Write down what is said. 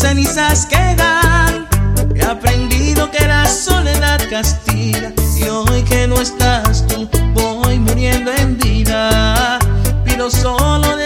cenizas quedan. He aprendido que la soledad castiga y hoy que no estás tú voy muriendo en vida. Pido solo